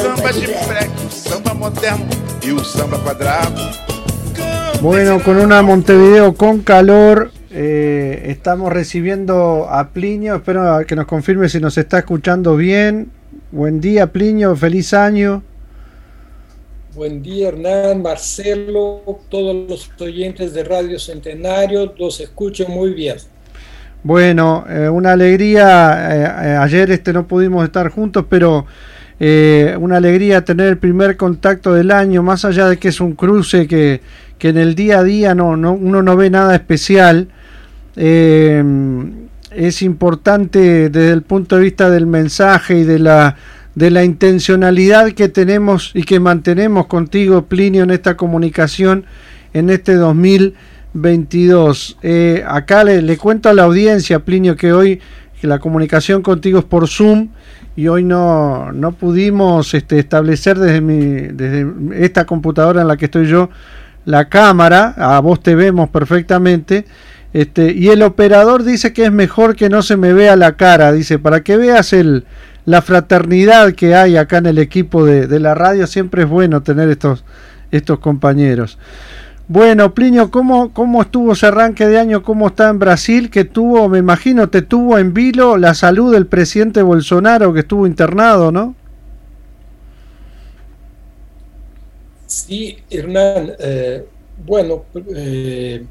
Samba de freque, o samba moderno e o samba quadrado. Cantem Bueno, con una Montevideo con calor, eh, estamos recibiendo a Plinio. Espero que nos confirme si nos está escuchando bien. Buen día, Plinio. Feliz año. Buen día, Hernán, Marcelo, todos los oyentes de Radio Centenario, los escucho muy bien. Bueno, eh, una alegría. eh, ayer este no pudimos estar juntos, pero eh, una alegría tener el primer contacto del año, más allá de que es un cruce que, que en el día a día no, no, uno no ve nada especial. eh, es importante desde el punto de vista del mensaje y de la de la intencionalidad que tenemos y que mantenemos contigo, Plinio, en esta comunicación en este 2022. Eh, acá le, le cuento a la audiencia, Plinio, que hoy la comunicación contigo es por Zoom y hoy no, no pudimos este, establecer desde, mi, desde esta computadora en la que estoy yo la cámara, a vos te vemos perfectamente. Este, y el operador dice que es mejor que no se me vea la cara, dice, para que veas el, la fraternidad que hay acá en el equipo de, de la radio, siempre es bueno tener estos, estos compañeros. Bueno, Plinio, ¿cómo, ¿cómo estuvo ese arranque de año? ¿Cómo está en Brasil? Que tuvo, me imagino, te tuvo en vilo la salud del presidente Bolsonaro que estuvo internado, ¿no? Sí, Hernán, eh, bueno, eh,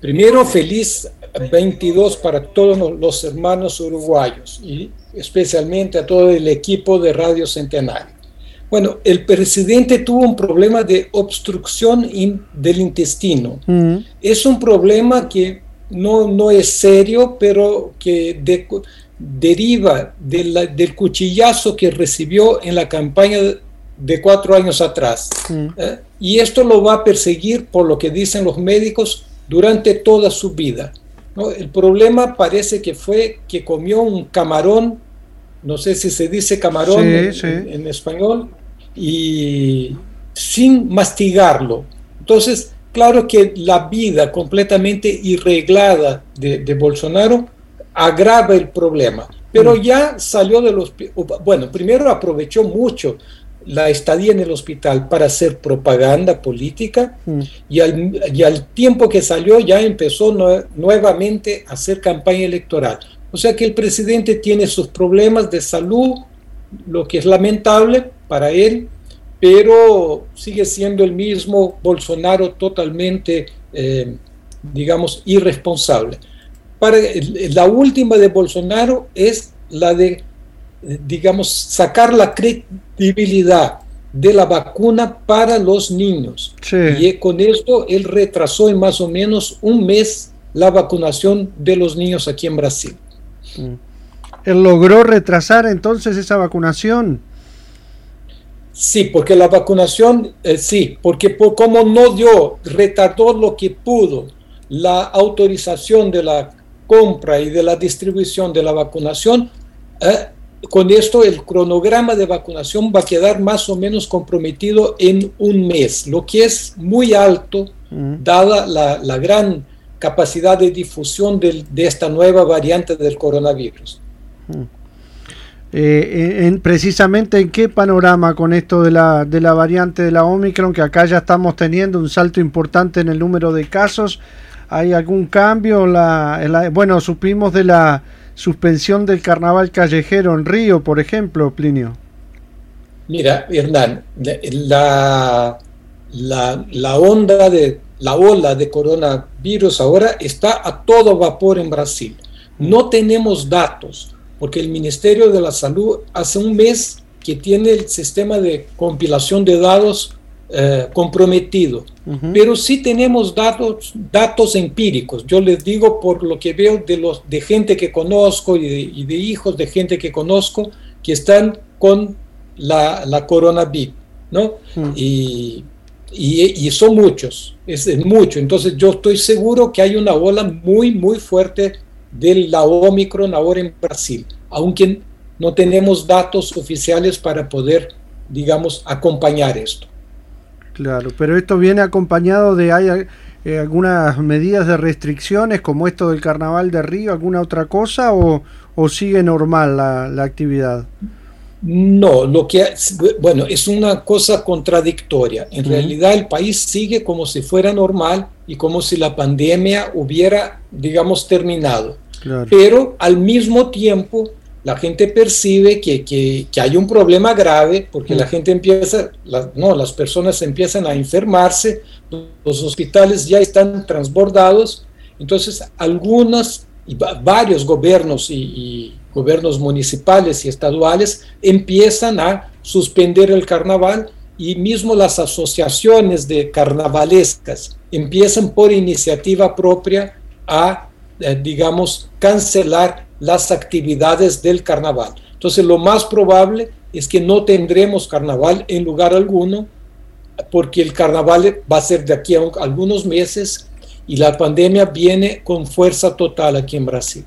primero feliz 22 para todos los- hermanos uruguayos y especialmente a todo el equipo de Radio Centenario. Bueno, el presidente tuvo un problema de obstrucción in- del intestino. Mm, Es un problema que no, no es serio, pero que de- deriva de la- del cuchillazo que recibió en la campaña de cuatro años atrás. mm. ¿eh? Y esto lo va a perseguir, por lo que dicen los médicos, durante toda su vida. ¿no? El problema parece que fue que comió un camarón, no sé si se dice camarón Sí, en, sí. en- en español, y sin mastigarlo. Entonces, claro que la vida completamente irreglada de, de Bolsonaro agrava el problema. Pero ya salió del hospital, bueno, primero aprovechó mucho la estadía en el hospital para hacer propaganda política Mm. y al, y al tiempo que salió ya empezó nue- nuevamente a hacer campaña electoral. O sea que el presidente tiene sus problemas de salud, lo que es lamentable para él, pero sigue siendo el mismo Bolsonaro totalmente, eh, digamos, irresponsable. Para, el- la última de Bolsonaro es la de, eh, digamos, sacar la credibilidad de la vacuna para los niños. Sí. Y eh, con esto él retrasó en más o menos un mes la vacunación de los niños aquí en Brasil. Él logró retrasar entonces esa vacunación. Sí, porque la vacunación, eh, sí, porque por, como no dio, retardó lo que pudo la autorización de la compra y de la distribución de la vacunación, eh, con esto el cronograma de vacunación va a quedar más o menos comprometido en un mes, lo que es muy alto, Mm. dada la, la gran capacidad de difusión de esta nueva variante del coronavirus. Eh, en- en- precisamente en qué panorama con esto de la, de la variante de la Omicron, que acá ya estamos teniendo un salto importante en el número de casos. ¿Hay algún cambio? La, en la- bueno, supimos de la suspensión del carnaval callejero en Río, por ejemplo, Plinio. Mira, Hernán, la, la, la onda de la ola de coronavirus ahora está a todo vapor en Brasil. No tenemos datos, porque el Ministerio de la Salud hace un mes que tiene el sistema de compilación de datos eh, comprometido, pero sí tenemos datos, datos empíricos. Yo les digo por lo que veo de, los, de gente que conozco y de, y de hijos de gente que conozco que están con la, la coronavirus, ¿no? Mm. Y, y, son muchos, es, es mucho. Entonces yo estoy seguro que hay una ola muy, muy fuerte de la Omicron ahora en Brasil, aunque no tenemos datos oficiales para poder, digamos, acompañar esto. Claro, pero esto viene acompañado de hay eh, algunas medidas de restricciones como esto del carnaval de Río, alguna otra cosa o, o sigue normal la, la actividad. No, lo que bueno, es una cosa contradictoria. En Ujú. realidad el país sigue como si fuera normal y como si la pandemia hubiera, digamos, terminado. Claro. Pero al mismo tiempo la gente percibe que, que- que hay un problema grave porque la gente empieza, la- no, las personas empiezan a enfermarse, los hospitales ya están transbordados, entonces algunos y va- varios gobiernos y, y gobiernos municipales y estaduales empiezan a suspender el carnaval y mismo las asociaciones de carnavalescas empiezan por iniciativa propia a, eh, digamos, cancelar las actividades del carnaval. Entonces lo más probable es que no tendremos carnaval en lugar alguno porque el carnaval va a ser de aquí a un- algunos meses y la pandemia viene con fuerza total aquí en Brasil.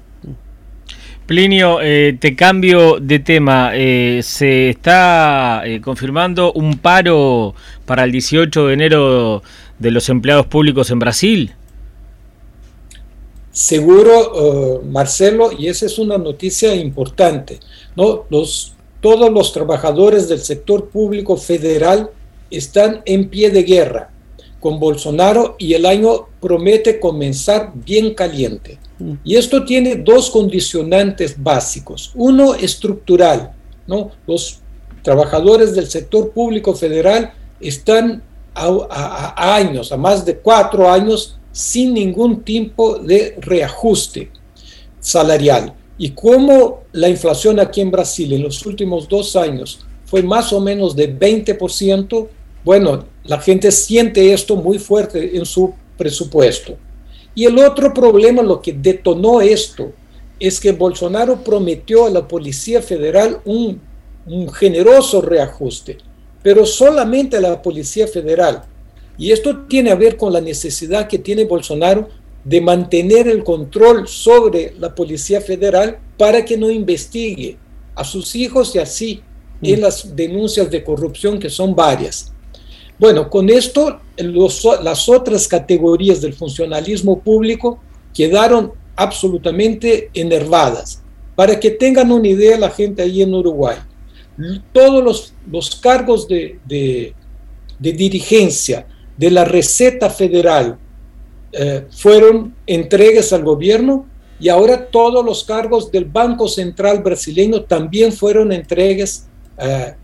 Plinio, eh, te cambio de tema. Eh, se está eh, confirmando un paro para el 18 de enero de los empleados públicos en Brasil. Seguro, Marcelo, y esa es una noticia importante, todos los trabajadores del sector público federal están en pie de guerra con Bolsonaro y el año promete comenzar bien caliente. Y esto tiene dos condicionantes básicos. Uno estructural. Los trabajadores del sector público federal están a años, a más de cuatro años, sin ningún tipo de reajuste salarial. Y como la inflación aquí en Brasil en los últimos dos años fue más o menos de 20%, bueno, la gente siente esto muy fuerte en su presupuesto. Y el otro problema, lo que detonó esto, es que Bolsonaro prometió a la Policía Federal un, un generoso reajuste, pero solamente a la Policía Federal. Y esto tiene a ver con la necesidad que tiene Bolsonaro de mantener el control sobre la Policía Federal para que no investigue a sus hijos y así en las denuncias de corrupción que son varias. Bueno, con esto las otras categorías del funcionalismo público quedaron absolutamente enervadas. Para que tengan una idea la gente ahí en Uruguay, todos los, cargos de dirigencia de la receta federal eh, fueron entregues al gobierno y ahora todos los cargos del Banco Central brasileño también fueron entregues eh,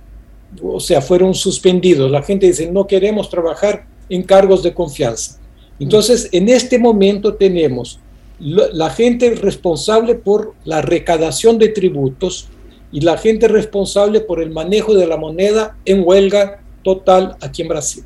o sea, fueron suspendidos. La gente dice, no queremos trabajar en cargos de confianza. Entonces, en este momento tenemos la gente responsable por la recaudación de tributos y la gente responsable por el manejo de la moneda en huelga total aquí en Brasil.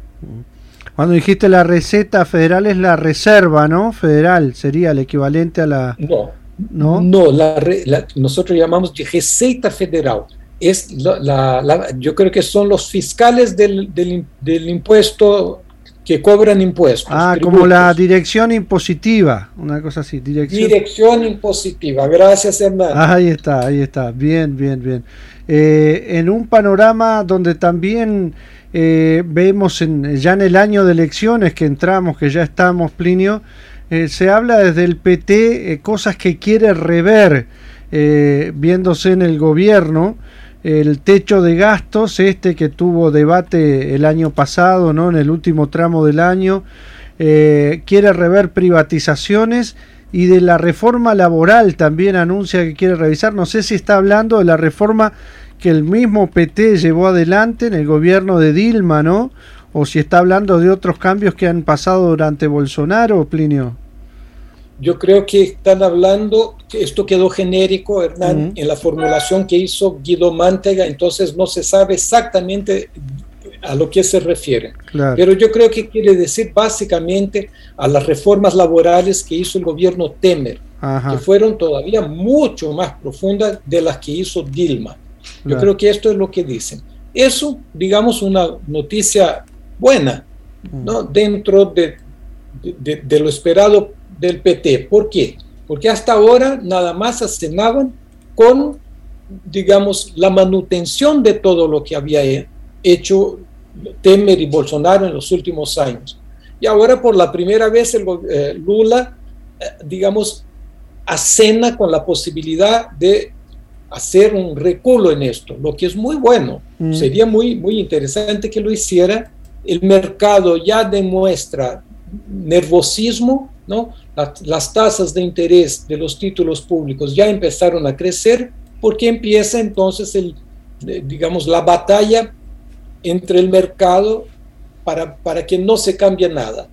Cuando dijiste la receta federal es la reserva, ¿no? Federal sería el equivalente a la... No, ¿No? no, la la- nosotros llamamos de Receita Federal. Es la, la- la- yo creo que son los fiscales del, del, del impuesto que cobran impuestos. Ah, tributos. como la dirección impositiva, una cosa así, dirección... Dirección impositiva. Gracias, Hernán. Ahí está, ahí está, bien, bien, bien. Eh, en un panorama donde también eh, vemos en, ya en el año de elecciones que entramos, que ya estamos, Plinio, eh, se habla desde el PT eh, cosas que quiere rever, eh, viéndose en el gobierno, el techo de gastos, este que tuvo debate el año pasado, ¿no? en el último tramo del año, eh, quiere rever privatizaciones y de la reforma laboral también anuncia que quiere revisar. No sé si está hablando de la reforma que el mismo PT llevó adelante en el gobierno de Dilma, ¿no? O si está hablando de otros cambios que han pasado durante Bolsonaro, Plinio. Yo creo que están hablando, que esto quedó genérico, Hernán, en la formulación que hizo Guido Mantega, entonces no se sabe exactamente a lo que se refiere. Claro. Pero yo creo que quiere decir básicamente a las reformas laborales que hizo el gobierno Temer, que fueron todavía mucho más profundas de las que hizo Dilma. Yo Claro. creo que esto es lo que dicen. Eso, digamos, una noticia buena, ¿no? Dentro de, de, lo esperado del PT. ¿Por qué? Porque hasta ahora nada más acenaban con, digamos, la manutención de todo lo que había hecho Temer y Bolsonaro en los últimos años. Y ahora por la primera vez el, eh, Lula, eh, digamos, acena con la posibilidad de hacer un reculo en esto, lo que es muy bueno. Mm. Sería muy, muy interesante que lo hiciera. El mercado ya demuestra nervosismo, ¿no? Las, tasas de interés de los títulos públicos ya empezaron a crecer porque empieza entonces el, digamos, la batalla entre el mercado para, para que no se cambie nada.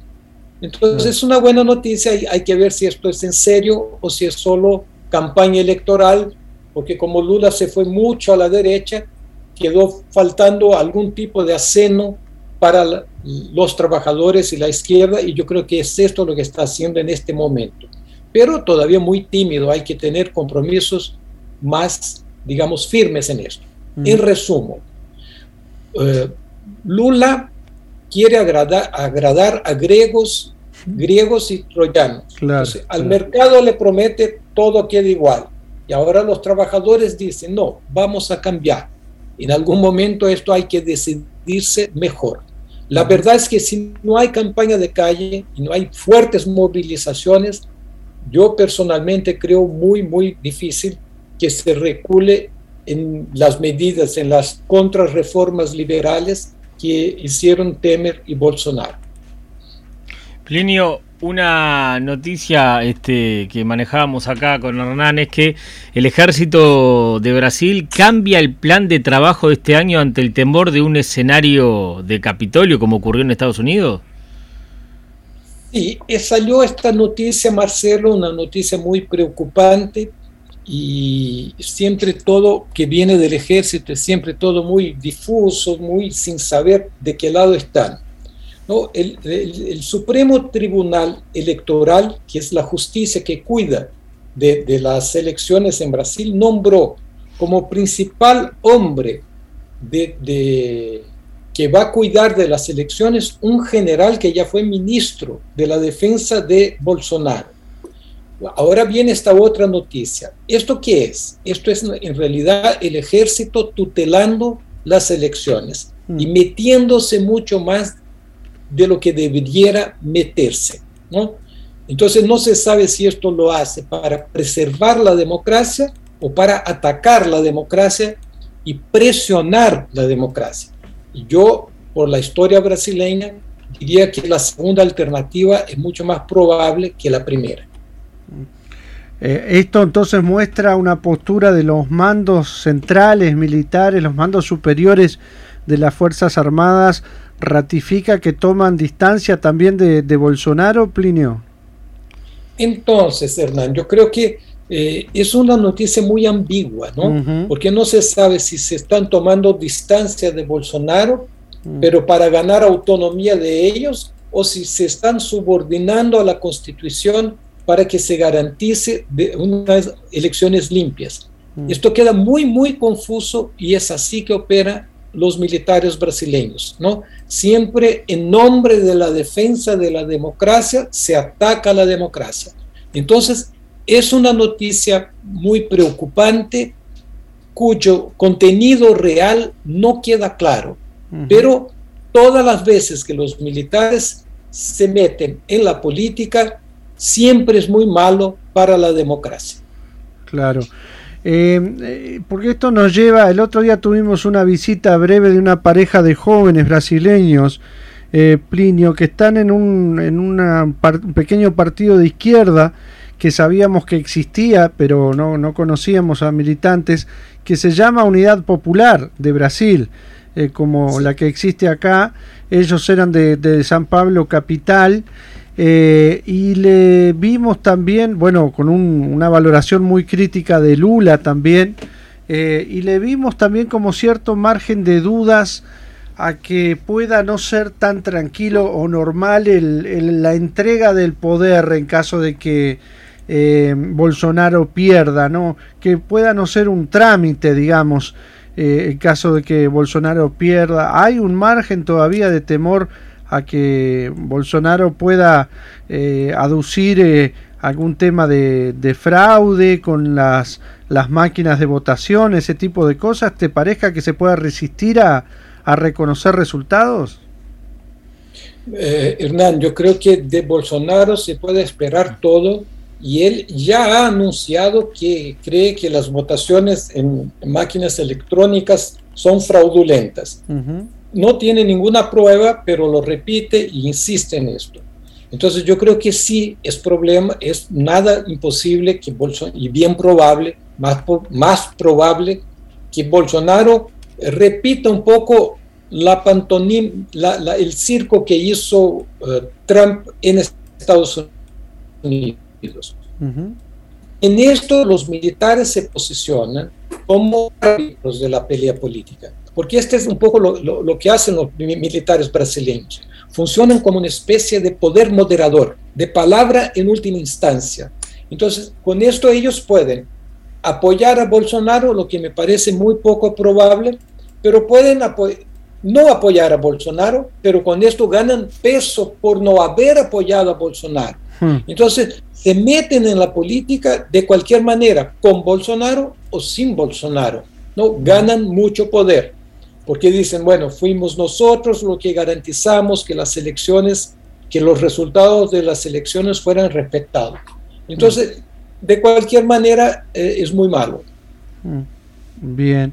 Entonces es una buena noticia y hay que ver si esto es en serio o si es solo campaña electoral, porque como Lula se fue mucho a la derecha, quedó faltando algún tipo de aceno para los trabajadores y la izquierda y yo creo que es esto lo que está haciendo en este momento. Pero todavía muy tímido, hay que tener compromisos más, digamos, firmes en esto. Mm. En resumen, eh, Lula quiere agradar, agradar a griegos, griegos y troyanos. al mercado le promete todo queda igual. Y ahora los trabajadores dicen, no, vamos a cambiar. En algún momento esto hay que decidirse mejor. La verdad es que si no hay campaña de calle y no hay fuertes movilizaciones, yo personalmente creo muy, muy difícil que se recule en las medidas, en las contrarreformas liberales que hicieron Temer y Bolsonaro. Plinio, una noticia este, que manejábamos acá con Hernán es que el ejército de Brasil cambia el plan de trabajo de este año ante el temor de un escenario de Capitolio como ocurrió en Estados Unidos. Sí, salió esta noticia, Marcelo, una noticia muy preocupante y siempre todo que viene del ejército es siempre todo muy difuso, muy sin saber de qué lado están. ¿No? El, el, Supremo Tribunal Electoral, que es la justicia que cuida de, de, las elecciones en Brasil, nombró como principal hombre de, de, que va a cuidar de las elecciones un general que ya fue ministro de la defensa de Bolsonaro. Ahora viene esta otra noticia. ¿Esto qué es? Esto es en realidad el ejército tutelando las elecciones y mm. metiéndose mucho más de lo que debiera meterse, ¿no? Entonces no se sabe si esto lo hace para preservar la democracia o para atacar la democracia y presionar la democracia. Y yo, por la historia brasileña, diría que la segunda alternativa es mucho más probable que la primera. Eh, esto entonces muestra una postura de los mandos centrales, militares, los mandos superiores de las Fuerzas Armadas, ratifica que toman distancia también de, Bolsonaro, Plinio. Entonces, Hernán, yo creo que eh, es una noticia muy ambigua, ¿no? Porque no se sabe si se están tomando distancia de Bolsonaro, mm. pero para ganar autonomía de ellos, o si se están subordinando a la constitución para que se garantice de unas elecciones limpias. Mm. Esto queda muy, muy confuso y es así que opera los militares brasileños, ¿no? Siempre en nombre de la defensa de la democracia se ataca a la democracia. Entonces, es una noticia muy preocupante cuyo contenido real no queda claro, pero todas las veces que los militares se meten en la política, siempre es muy malo para la democracia. Claro. Eh, eh, porque esto nos lleva, el otro día tuvimos una visita breve de una pareja de jóvenes brasileños, eh, Plinio, que están en un, en un pequeño partido de izquierda que sabíamos que existía, pero no, no conocíamos a militantes, que se llama Unidad Popular de Brasil, como la que existe acá. Ellos eran de, de San Pablo Capital eh, y le vimos también, bueno, con una valoración muy crítica de Lula también, eh, y le vimos también como cierto margen de dudas a que pueda no ser tan tranquilo o normal la entrega del poder en caso de que eh, Bolsonaro pierda, ¿no? Que pueda no ser un trámite, digamos. en caso de que Bolsonaro pierda. ¿Hay un margen todavía de temor a que Bolsonaro pueda aducir algún tema de, fraude con las, las máquinas de votación, ese tipo de cosas? ¿Te parezca que se pueda resistir a, a reconocer resultados? Eh, Hernán, yo creo que de Bolsonaro se puede esperar todo y él ya ha anunciado que cree que las votaciones en máquinas electrónicas son fraudulentas. No tiene ninguna prueba, pero lo repite e insiste en esto. Entonces yo creo que sí es problema, es nada imposible que Bolsonaro, y bien probable, más, más probable que Bolsonaro repita un poco la pantomima, el circo que hizo eh, Trump en Estados Unidos. En esto los militares se posicionan como árbitros de la pelea política, porque este es un poco lo, que hacen los militares brasileños. Funcionan como una especie de poder moderador, de palabra en última instancia. Entonces, con esto ellos pueden apoyar a Bolsonaro, lo que me parece muy poco probable, pero pueden apoyar no apoyar a Bolsonaro, pero con esto ganan peso por no haber apoyado a Bolsonaro. Hmm. Entonces, se meten en la política de cualquier manera, con Bolsonaro o sin Bolsonaro. ¿no? Ganan mucho poder, porque dicen, bueno, fuimos nosotros los que garantizamos que las elecciones, que los resultados de las elecciones fueran respetados. Entonces, de cualquier manera, eh, es muy malo. Hmm. Bien.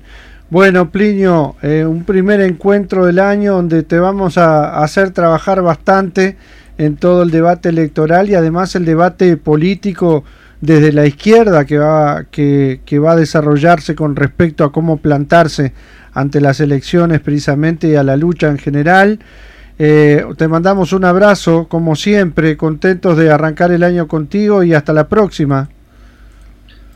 Bueno, Plinio, eh, un primer encuentro del año donde te vamos a hacer trabajar bastante en todo el debate electoral y además el debate político desde la izquierda que va, que, va a desarrollarse con respecto a cómo plantarse ante las elecciones precisamente y a la lucha en general. Eh, te mandamos un abrazo, como siempre, contentos de arrancar el año contigo y hasta la próxima.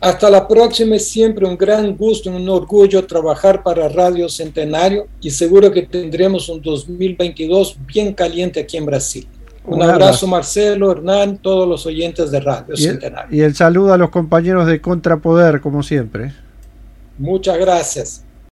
Hasta la próxima, es siempre un gran gusto, un orgullo trabajar para Radio Centenario y seguro que tendremos un 2022 bien caliente aquí en Brasil. Un, abrazo, Marcelo, Hernán, todos los oyentes de Radio Centenario. Y el saludo a los compañeros de Contrapoder, como siempre. Muchas gracias.